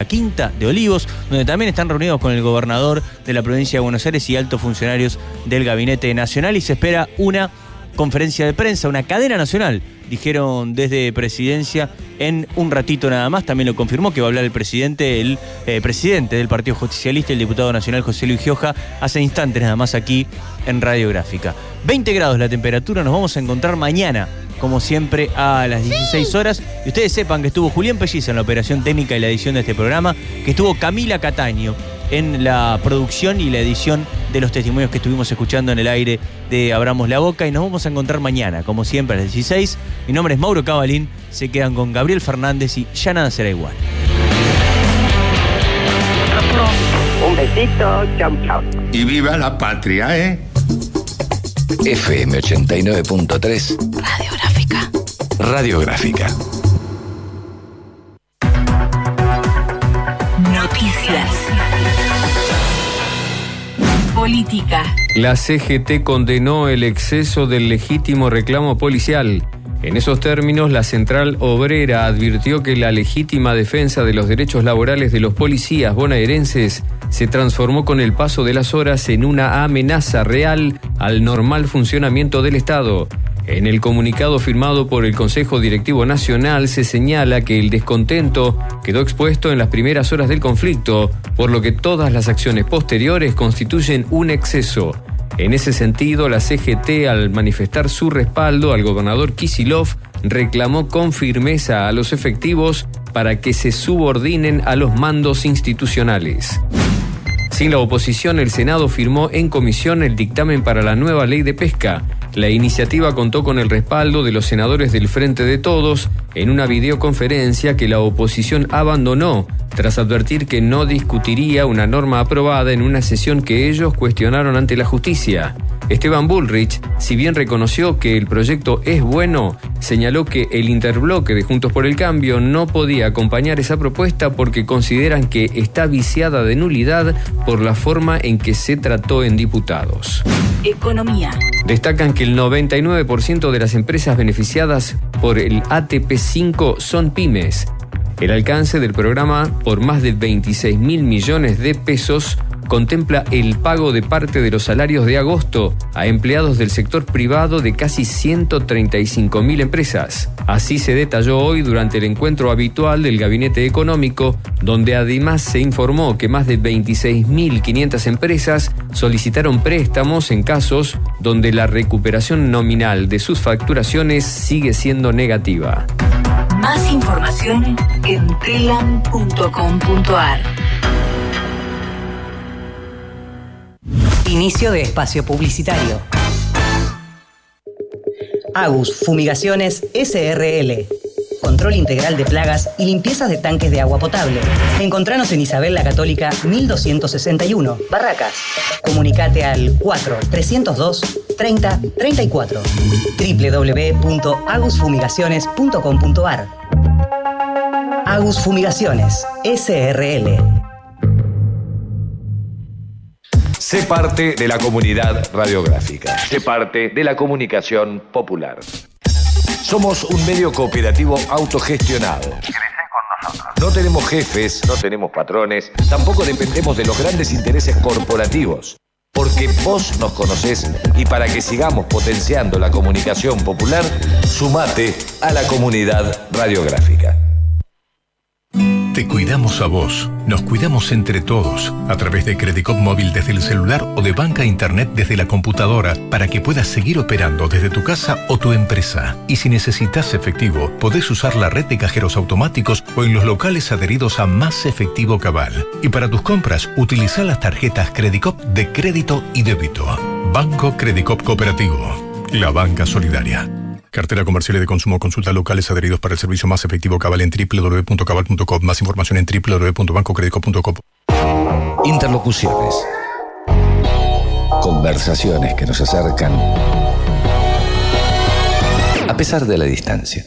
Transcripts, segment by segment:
la Quinta de Olivos, donde también están reunidos con el gobernador de la provincia de Buenos Aires y altos funcionarios del Gabinete Nacional y se espera una conferencia de prensa, una cadena nacional, dijeron desde presidencia en un ratito nada más. También lo confirmó que va a hablar el presidente, el eh, presidente del Partido Justicialista, el diputado nacional José Luis Gioja, hace instantes nada más aquí en Radiográfica. 20 grados la temperatura, nos vamos a encontrar mañana como siempre, a las 16 horas. Y ustedes sepan que estuvo Julián Pelliza en la operación técnica y la edición de este programa, que estuvo Camila Cataño en la producción y la edición de los testimonios que estuvimos escuchando en el aire de Abramos la Boca y nos vamos a encontrar mañana, como siempre, a las 16. Mi nombre es Mauro Cabalín, se quedan con Gabriel Fernández y ya nada será igual. Un besito, chau, chau. Y viva la patria, ¿eh? FM 89.3 Radiográfica. Noticias. Política. La CGT condenó el exceso del legítimo reclamo policial. En esos términos, la Central Obrera advirtió que la legítima defensa de los derechos laborales de los policías bonaerenses se transformó con el paso de las horas en una amenaza real al normal funcionamiento del Estado. En el comunicado firmado por el Consejo Directivo Nacional se señala que el descontento quedó expuesto en las primeras horas del conflicto, por lo que todas las acciones posteriores constituyen un exceso. En ese sentido, la CGT, al manifestar su respaldo al gobernador Kisilov, reclamó con firmeza a los efectivos para que se subordinen a los mandos institucionales. Sin la oposición, el Senado firmó en comisión el dictamen para la nueva ley de pesca. La iniciativa contó con el respaldo de los senadores del Frente de Todos en una videoconferencia que la oposición abandonó tras advertir que no discutiría una norma aprobada en una sesión que ellos cuestionaron ante la justicia. Esteban Bullrich, si bien reconoció que el proyecto es bueno, señaló que el interbloque de Juntos por el Cambio no podía acompañar esa propuesta porque consideran que está viciada de nulidad por la forma en que se trató en diputados. Economía. Destacan que el 99% de las empresas beneficiadas por el ATP5 son pymes. El alcance del programa por más de 26 mil millones de pesos contempla el pago de parte de los salarios de agosto a empleados del sector privado de casi 135 mil empresas. Así se detalló hoy durante el encuentro habitual del Gabinete Económico, donde además se informó que más de 26.500 empresas solicitaron préstamos en casos donde la recuperación nominal de sus facturaciones sigue siendo negativa. Más información en telam.com.ar. Inicio de espacio publicitario. Agus Fumigaciones SRL. Control integral de plagas y limpiezas de tanques de agua potable. Encontranos en Isabel la Católica 1261, Barracas. Comunicate al 4 302 30 34. www.agusfumigaciones.com.ar Agus Fumigaciones SRL. Sé parte de la comunidad radiográfica. Sé parte de la comunicación popular. Somos un medio cooperativo autogestionado. No tenemos jefes, no tenemos patrones, tampoco dependemos de los grandes intereses corporativos. Porque vos nos conocés y para que sigamos potenciando la comunicación popular, sumate a la comunidad radiográfica. Te cuidamos a vos, nos cuidamos entre todos, a través de Credicop Móvil desde el celular o de banca internet desde la computadora, para que puedas seguir operando desde tu casa o tu empresa. Y si necesitas efectivo, podés usar la red de cajeros automáticos o en los locales adheridos a Más Efectivo Cabal. Y para tus compras, utiliza las tarjetas Credicop de crédito y débito. Banco Credicop Cooperativo, la banca solidaria. Cartera comercial y de consumo. Consulta locales adheridos para el servicio más efectivo Cabal en www.cabal.com. Más información en www.bancocredico.com. Interlocuciones. Conversaciones que nos acercan a pesar de la distancia.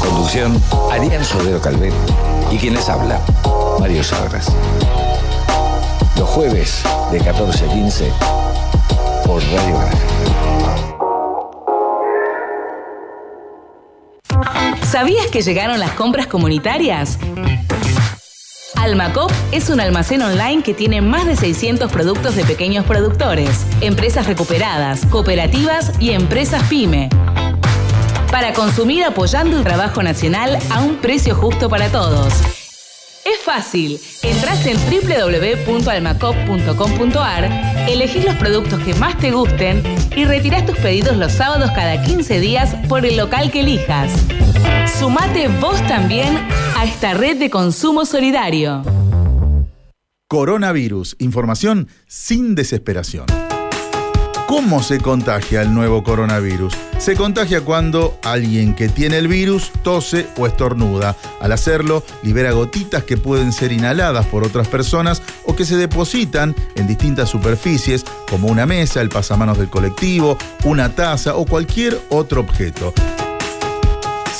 Conducción, Ariel Sodero Calvet y quien les habla, Mario Sagras. Los jueves de 14 a 15 por Radio Gráfica. ¿Sabías que llegaron las compras comunitarias? Almacop es un almacén online que tiene más de 600 productos de pequeños productores, empresas recuperadas, cooperativas y empresas pyme. Para consumir apoyando el trabajo nacional a un precio justo para todos. Fácil. Entrás en www.almacop.com.ar, elegís los productos que más te gusten y retirás tus pedidos los sábados cada 15 días por el local que elijas. Sumate vos también a esta red de consumo solidario. Coronavirus. Información sin desesperación. ¿Cómo se contagia el nuevo coronavirus? Se contagia cuando alguien que tiene el virus tose o estornuda. Al hacerlo, libera gotitas que pueden ser inhaladas por otras personas o que se depositan en distintas superficies como una mesa, el pasamanos del colectivo, una taza o cualquier otro objeto.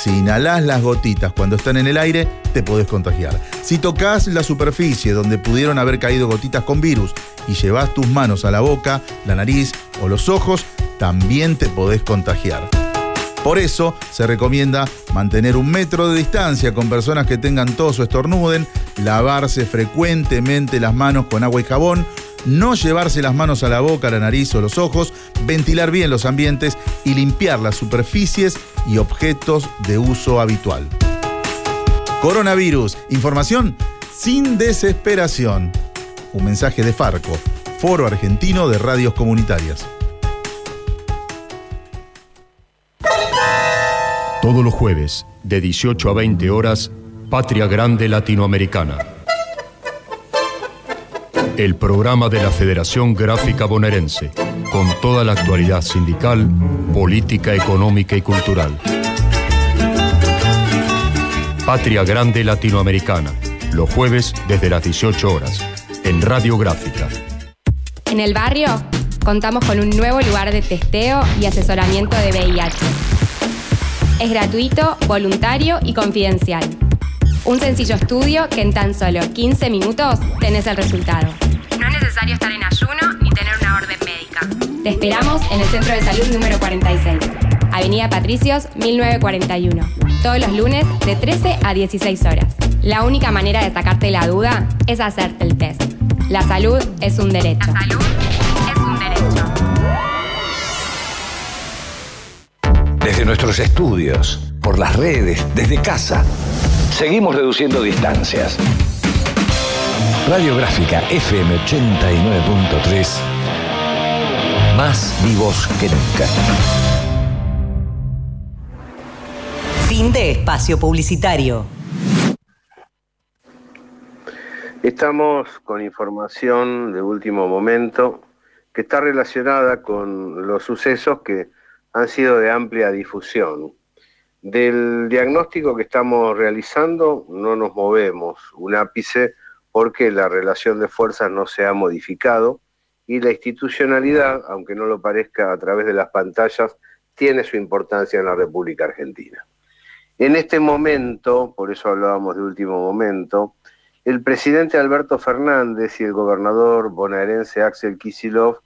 Si inhalás las gotitas cuando están en el aire, te podés contagiar. Si tocas la superficie donde pudieron haber caído gotitas con virus y llevas tus manos a la boca, la nariz o los ojos, también te podés contagiar. Por eso se recomienda mantener un metro de distancia con personas que tengan tos o estornuden, lavarse frecuentemente las manos con agua y jabón, no llevarse las manos a la boca, la nariz o los ojos, ventilar bien los ambientes y limpiar las superficies y objetos de uso habitual. Coronavirus, información sin desesperación. Un mensaje de Farco, Foro Argentino de Radios Comunitarias. Todos los jueves, de 18 a 20 horas, Patria Grande Latinoamericana. El programa de la Federación Gráfica Bonaerense, con toda la actualidad sindical, política, económica y cultural. Patria Grande Latinoamericana, los jueves desde las 18 horas, en Radio Gráfica. En el barrio contamos con un nuevo lugar de testeo y asesoramiento de VIH. Es gratuito, voluntario y confidencial. Un sencillo estudio que en tan solo 15 minutos tenés el resultado. Necesario estar en ayuno ni tener una orden médica. Te esperamos en el Centro de Salud número 46, Avenida Patricios 1941, todos los lunes de 13 a 16 horas. La única manera de sacarte la duda es hacerte el test. La salud es un derecho. La salud es un derecho. Desde nuestros estudios, por las redes, desde casa, seguimos reduciendo distancias. Radiográfica FM 89.3, más vivos que nunca. Fin de espacio publicitario. Estamos con información de último momento que está relacionada con los sucesos que han sido de amplia difusión. Del diagnóstico que estamos realizando no nos movemos un ápice porque la relación de fuerzas no se ha modificado y la institucionalidad, aunque no lo parezca a través de las pantallas, tiene su importancia en la República Argentina. En este momento, por eso hablábamos de último momento, el presidente Alberto Fernández y el gobernador bonaerense Axel Kisilov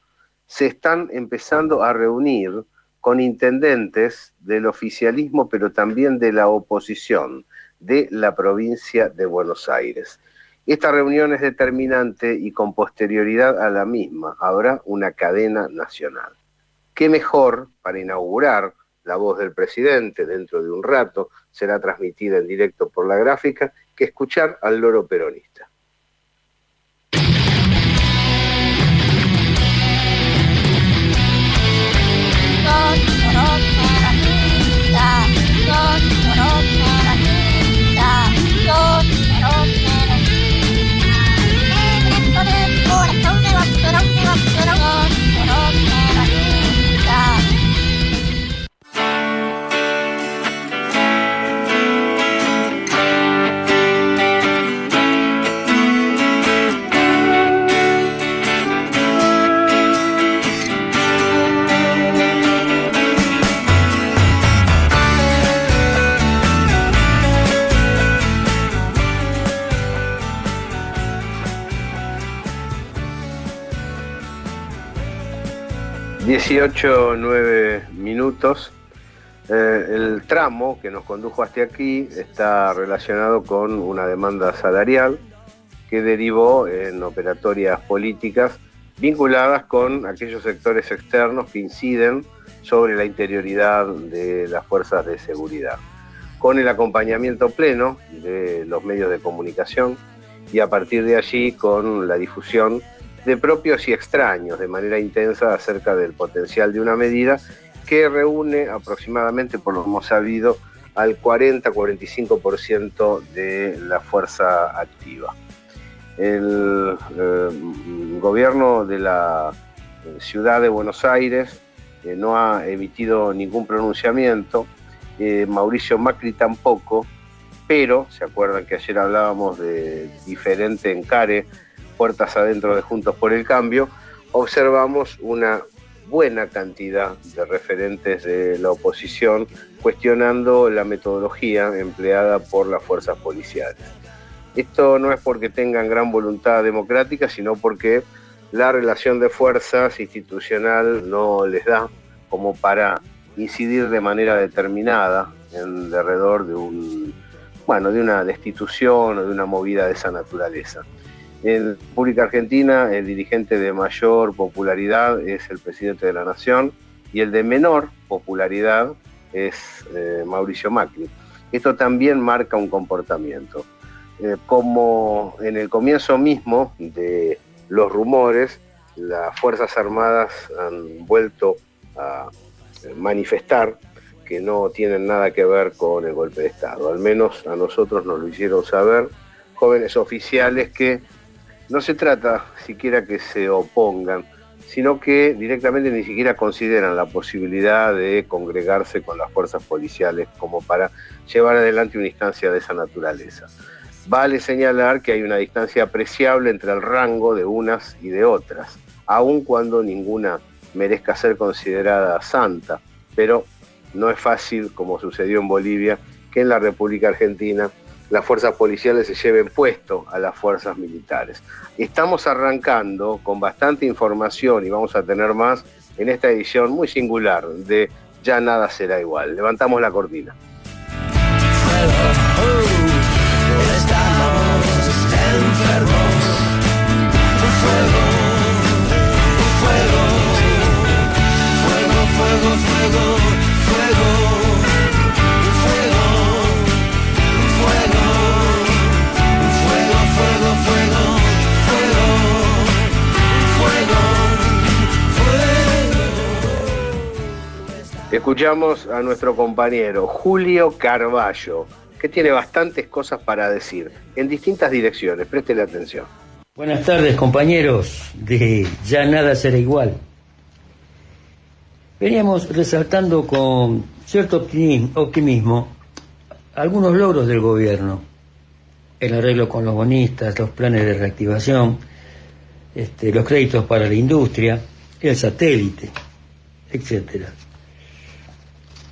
se están empezando a reunir con intendentes del oficialismo, pero también de la oposición de la provincia de Buenos Aires. Esta reunión es determinante y con posterioridad a la misma habrá una cadena nacional. ¿Qué mejor para inaugurar la voz del presidente dentro de un rato? Será transmitida en directo por la gráfica que escuchar al loro peronista. Dieciocho, nueve minutos. Eh, el tramo que nos condujo hasta aquí está relacionado con una demanda salarial que derivó en operatorias políticas vinculadas con aquellos sectores externos que inciden sobre la interioridad de las fuerzas de seguridad, con el acompañamiento pleno de los medios de comunicación y a partir de allí con la difusión de propios y extraños de manera intensa acerca del potencial de una medida que reúne aproximadamente, por lo que hemos sabido, al 40-45% de la fuerza activa. El eh, gobierno de la ciudad de Buenos Aires eh, no ha emitido ningún pronunciamiento, eh, Mauricio Macri tampoco, pero se acuerdan que ayer hablábamos de diferente encare, puertas adentro de Juntos por el Cambio, observamos una buena cantidad de referentes de la oposición cuestionando la metodología empleada por las fuerzas policiales. Esto no es porque tengan gran voluntad democrática, sino porque la relación de fuerzas institucional no les da como para incidir de manera determinada en derredor de un bueno, de una destitución o de una movida de esa naturaleza. En República Argentina, el dirigente de mayor popularidad es el presidente de la Nación y el de menor popularidad es eh, Mauricio Macri. Esto también marca un comportamiento. Eh, como en el comienzo mismo de los rumores, las Fuerzas Armadas han vuelto a manifestar que no tienen nada que ver con el golpe de Estado. Al menos a nosotros nos lo hicieron saber jóvenes oficiales que no se trata siquiera que se opongan, sino que directamente ni siquiera consideran la posibilidad de congregarse con las fuerzas policiales como para llevar adelante una instancia de esa naturaleza. Vale señalar que hay una distancia apreciable entre el rango de unas y de otras, aun cuando ninguna merezca ser considerada santa, pero no es fácil, como sucedió en Bolivia, que en la República Argentina las fuerzas policiales se lleven puesto a las fuerzas militares. Estamos arrancando con bastante información y vamos a tener más en esta edición muy singular de Ya nada será igual. Levantamos la cortina. Escuchamos a nuestro compañero Julio Carballo, que tiene bastantes cosas para decir en distintas direcciones. Préstele atención. Buenas tardes, compañeros de Ya Nada Será Igual. Veníamos resaltando con cierto optimismo algunos logros del gobierno, el arreglo con los bonistas, los planes de reactivación, este, los créditos para la industria, el satélite, etcétera.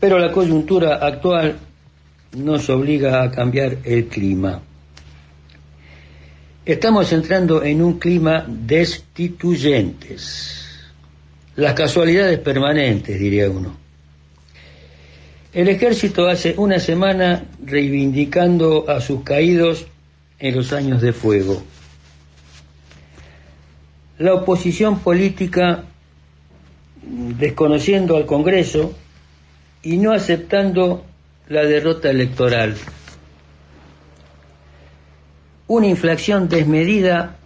Pero la coyuntura actual nos obliga a cambiar el clima. Estamos entrando en un clima destituyentes. Las casualidades permanentes, diría uno. El ejército hace una semana reivindicando a sus caídos en los años de fuego. La oposición política, desconociendo al Congreso, y no aceptando la derrota electoral. Una inflación desmedida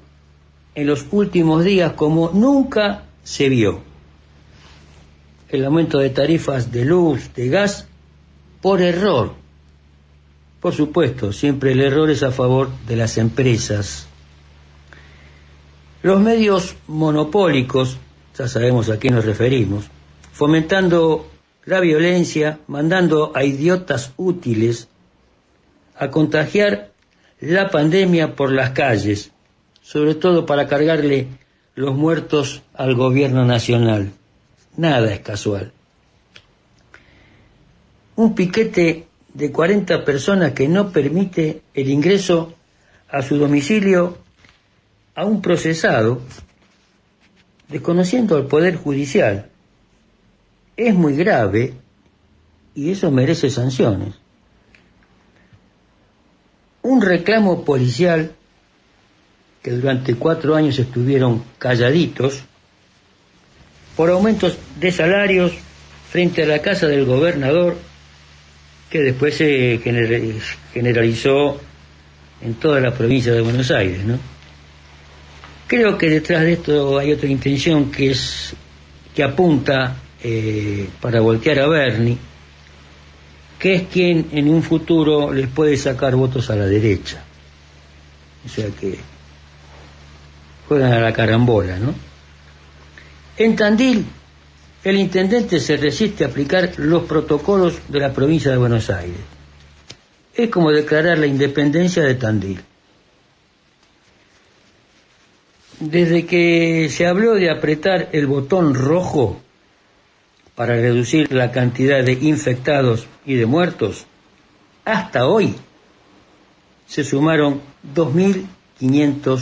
en los últimos días como nunca se vio. El aumento de tarifas de luz, de gas, por error. Por supuesto, siempre el error es a favor de las empresas. Los medios monopólicos, ya sabemos a quién nos referimos, fomentando la violencia, mandando a idiotas útiles a contagiar la pandemia por las calles, sobre todo para cargarle los muertos al gobierno nacional. Nada es casual. Un piquete de 40 personas que no permite el ingreso a su domicilio a un procesado, desconociendo al Poder Judicial es muy grave y eso merece sanciones. Un reclamo policial que durante cuatro años estuvieron calladitos por aumentos de salarios frente a la casa del gobernador, que después se generalizó en toda la provincia de Buenos Aires, ¿no? Creo que detrás de esto hay otra intención que es que apunta eh, para voltear a Bernie, que es quien en un futuro les puede sacar votos a la derecha. O sea que juegan a la carambola, ¿no? En Tandil, el intendente se resiste a aplicar los protocolos de la provincia de Buenos Aires. Es como declarar la independencia de Tandil. Desde que se habló de apretar el botón rojo para reducir la cantidad de infectados y de muertos, hasta hoy se sumaron 2.500